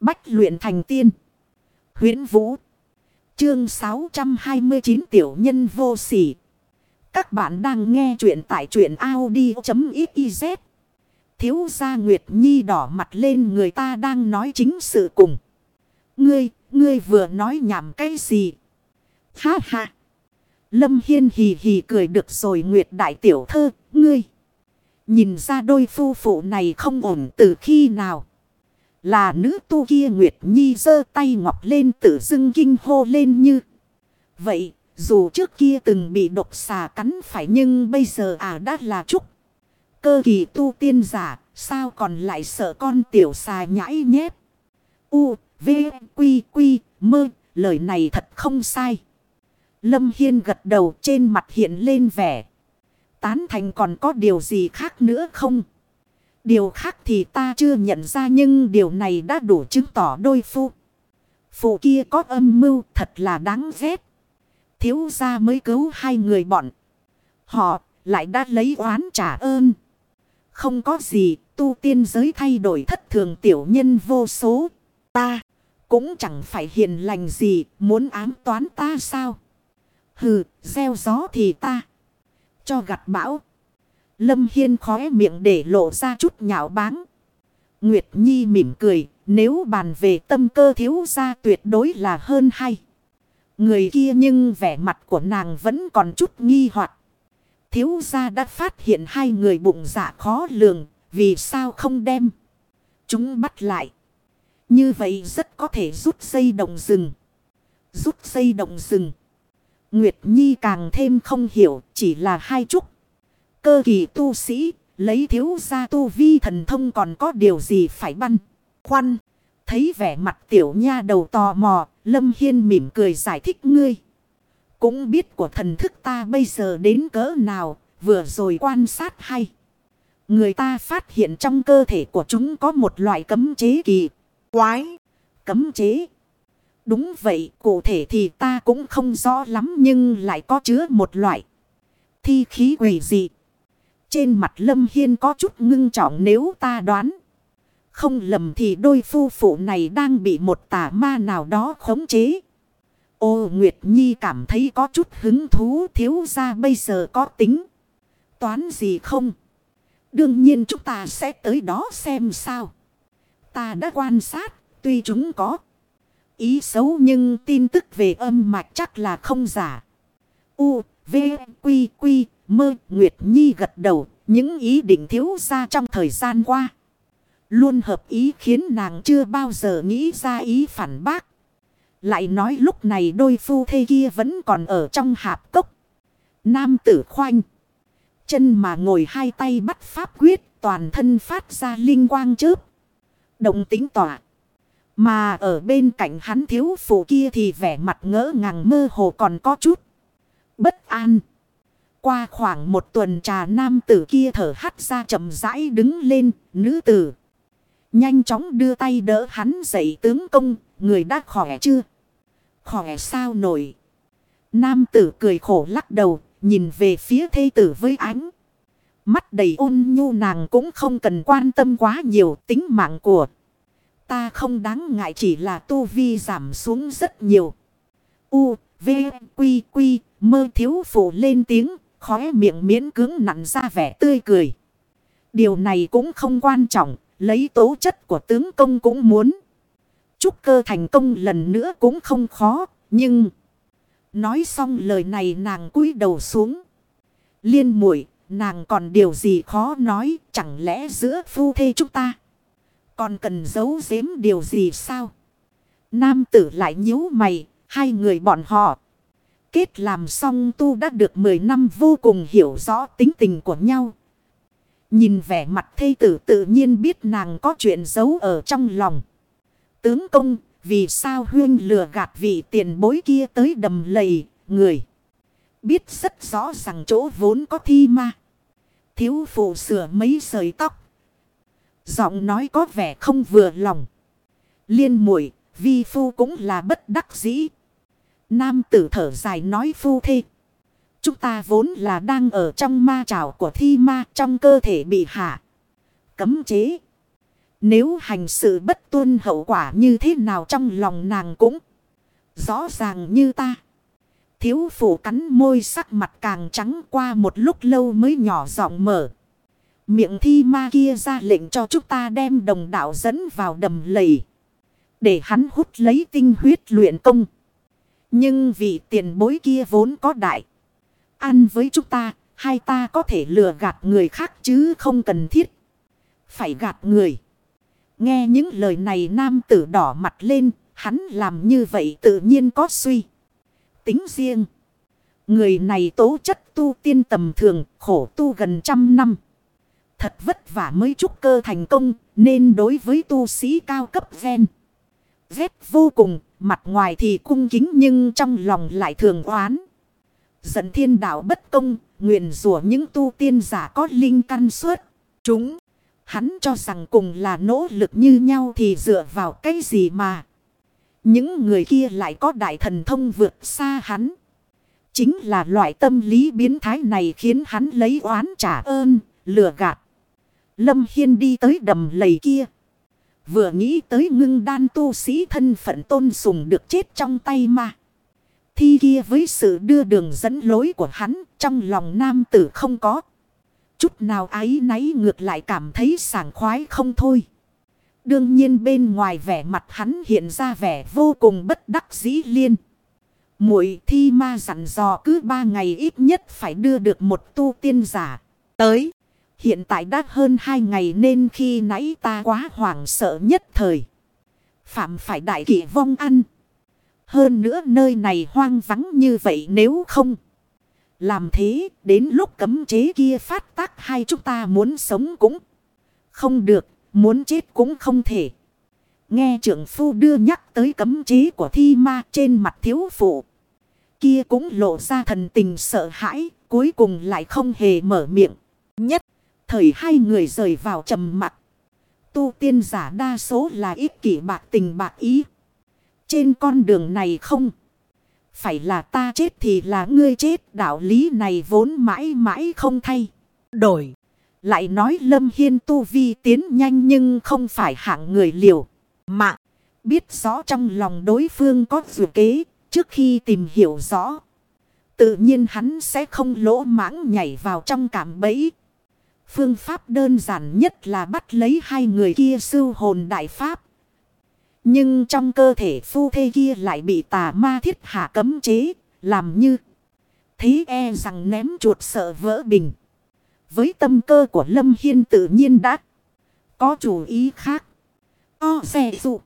Bách luyện thành tiên. huyễn Vũ. Chương 629 Tiểu nhân vô sỉ. Các bạn đang nghe truyện tại truyện Audi.xyz. Thiếu gia Nguyệt Nhi đỏ mặt lên người ta đang nói chính sự cùng. Ngươi, ngươi vừa nói nhảm cái gì? Ha ha! Lâm Hiên hì hì cười được rồi Nguyệt Đại Tiểu Thơ, ngươi. Nhìn ra đôi phu phụ này không ổn từ khi nào. Là nữ tu kia Nguyệt Nhi giơ tay ngọc lên tự dưng kinh hô lên như. Vậy, dù trước kia từng bị độc xà cắn phải nhưng bây giờ à đã là trúc. Cơ kỳ tu tiên giả, sao còn lại sợ con tiểu xà nhãi nhép. U, V, Quy, Quy, Mơ, lời này thật không sai. Lâm Hiên gật đầu trên mặt hiện lên vẻ. Tán thành còn có điều gì khác nữa không? Điều khác thì ta chưa nhận ra nhưng điều này đã đủ chứng tỏ đôi phu. Phụ kia có âm mưu thật là đáng ghét. Thiếu gia mới cứu hai người bọn. Họ lại đã lấy oán trả ơn. Không có gì, tu tiên giới thay đổi thất thường tiểu nhân vô số. Ta cũng chẳng phải hiền lành gì, muốn ám toán ta sao. Hừ, gieo gió thì ta cho gặt bão. Lâm Hiên khóe miệng để lộ ra chút nhạo báng. Nguyệt Nhi mỉm cười, nếu bàn về tâm cơ thiếu gia tuyệt đối là hơn hay. Người kia nhưng vẻ mặt của nàng vẫn còn chút nghi hoặc Thiếu gia đã phát hiện hai người bụng dạ khó lường, vì sao không đem. Chúng bắt lại. Như vậy rất có thể rút dây động rừng. Rút dây động rừng. Nguyệt Nhi càng thêm không hiểu chỉ là hai chút. Cơ kỳ tu sĩ, lấy thiếu gia tu vi thần thông còn có điều gì phải băn. Khoăn, thấy vẻ mặt tiểu nha đầu tò mò, Lâm Hiên mỉm cười giải thích ngươi. Cũng biết của thần thức ta bây giờ đến cỡ nào, vừa rồi quan sát hay. Người ta phát hiện trong cơ thể của chúng có một loại cấm chế kỳ quái. Cấm chế. Đúng vậy, cụ thể thì ta cũng không rõ lắm nhưng lại có chứa một loại thi khí quỷ dị. Trên mặt Lâm Hiên có chút ngưng trọng nếu ta đoán. Không lầm thì đôi phu phụ này đang bị một tà ma nào đó khống chế. Ô Nguyệt Nhi cảm thấy có chút hứng thú thiếu ra bây giờ có tính. Toán gì không? Đương nhiên chúng ta sẽ tới đó xem sao. Ta đã quan sát, tuy chúng có ý xấu nhưng tin tức về âm mạch chắc là không giả. U, V, Quy, Quy, Mơ, Nguyệt Nhi gật đầu, những ý định thiếu ra trong thời gian qua. Luôn hợp ý khiến nàng chưa bao giờ nghĩ ra ý phản bác. Lại nói lúc này đôi phu thê kia vẫn còn ở trong hạp cốc. Nam tử khoanh. Chân mà ngồi hai tay bắt pháp quyết toàn thân phát ra linh quang chớp. Động tính tỏa. Mà ở bên cạnh hắn thiếu phụ kia thì vẻ mặt ngỡ ngàng mơ hồ còn có chút. Bất an. Qua khoảng một tuần trà nam tử kia thở hắt ra chậm rãi đứng lên, nữ tử. Nhanh chóng đưa tay đỡ hắn dậy tướng công, người đã khỏe chưa? Khỏe sao nổi? Nam tử cười khổ lắc đầu, nhìn về phía thê tử với ánh. Mắt đầy ôn nhu nàng cũng không cần quan tâm quá nhiều tính mạng của. Ta không đáng ngại chỉ là tu vi giảm xuống rất nhiều. U, V, Quy, Quy, mơ thiếu phụ lên tiếng, khóe miệng miễn cứng nặn ra vẻ tươi cười. Điều này cũng không quan trọng, lấy tố chất của tướng công cũng muốn. Chúc cơ thành công lần nữa cũng không khó, nhưng... Nói xong lời này nàng cúi đầu xuống. Liên muội nàng còn điều gì khó nói, chẳng lẽ giữa phu thê chúng ta. Còn cần giấu giếm điều gì sao? Nam tử lại nhíu mày, hai người bọn họ. Kết làm xong tu đã được 10 năm vô cùng hiểu rõ tính tình của nhau. Nhìn vẻ mặt thê tử tự nhiên biết nàng có chuyện giấu ở trong lòng. Tướng công, vì sao huyên lừa gạt vị tiền bối kia tới đầm lầy, người. Biết rất rõ rằng chỗ vốn có thi ma. Thiếu phụ sửa mấy sợi tóc. Giọng nói có vẻ không vừa lòng. Liên muội vi phu cũng là bất đắc dĩ. Nam tử thở dài nói phu thê. Chúng ta vốn là đang ở trong ma trảo của thi ma trong cơ thể bị hạ. Cấm chế. Nếu hành sự bất tuân hậu quả như thế nào trong lòng nàng cũng rõ ràng như ta. Thiếu phụ cắn môi sắc mặt càng trắng qua một lúc lâu mới nhỏ giọng mở. Miệng thi ma kia ra lệnh cho chúng ta đem đồng đạo dẫn vào đầm lầy. Để hắn hút lấy tinh huyết luyện công. Nhưng vì tiền bối kia vốn có đại. Ăn với chúng ta, hai ta có thể lừa gạt người khác chứ không cần thiết. Phải gạt người. Nghe những lời này nam tử đỏ mặt lên, hắn làm như vậy tự nhiên có suy. Tính riêng. Người này tố chất tu tiên tầm thường, khổ tu gần trăm năm. Thật vất vả mới trúc cơ thành công, nên đối với tu sĩ cao cấp ven. Vết vô cùng, mặt ngoài thì cung kính nhưng trong lòng lại thường oán. Dẫn thiên đạo bất công, nguyện rủa những tu tiên giả có linh căn suốt. Chúng, hắn cho rằng cùng là nỗ lực như nhau thì dựa vào cái gì mà. Những người kia lại có đại thần thông vượt xa hắn. Chính là loại tâm lý biến thái này khiến hắn lấy oán trả ơn, lừa gạt. Lâm Hiên đi tới đầm lầy kia. Vừa nghĩ tới ngưng đan tu sĩ thân phận tôn sùng được chết trong tay mà. Thi kia với sự đưa đường dẫn lối của hắn trong lòng nam tử không có. Chút nào ái náy ngược lại cảm thấy sảng khoái không thôi. Đương nhiên bên ngoài vẻ mặt hắn hiện ra vẻ vô cùng bất đắc dĩ liên. Muội thi ma dặn dò cứ ba ngày ít nhất phải đưa được một tu tiên giả tới. Hiện tại đã hơn hai ngày nên khi nãy ta quá hoảng sợ nhất thời. Phạm phải đại kỷ vong ăn. Hơn nữa nơi này hoang vắng như vậy nếu không. Làm thế, đến lúc cấm chế kia phát tác hai chúng ta muốn sống cũng không được. Muốn chết cũng không thể. Nghe trưởng phu đưa nhắc tới cấm chế của thi ma trên mặt thiếu phụ. Kia cũng lộ ra thần tình sợ hãi. Cuối cùng lại không hề mở miệng. Nhất thời hai người rời vào trầm mặt. Tu tiên giả đa số là ích kỷ bạc tình bạc ý. Trên con đường này không. Phải là ta chết thì là ngươi chết. Đạo lý này vốn mãi mãi không thay. Đổi. Lại nói Lâm Hiên tu vi tiến nhanh nhưng không phải hạng người liều. Mạng. Biết rõ trong lòng đối phương có dự kế. Trước khi tìm hiểu rõ. Tự nhiên hắn sẽ không lỗ mãng nhảy vào trong cảm bẫy. Phương pháp đơn giản nhất là bắt lấy hai người kia sưu hồn đại pháp. Nhưng trong cơ thể phu thê kia lại bị tà ma thiết hạ cấm chế, làm như thế e rằng ném chuột sợ vỡ bình. Với tâm cơ của Lâm Hiên tự nhiên đã có chủ ý khác. O xe dụ.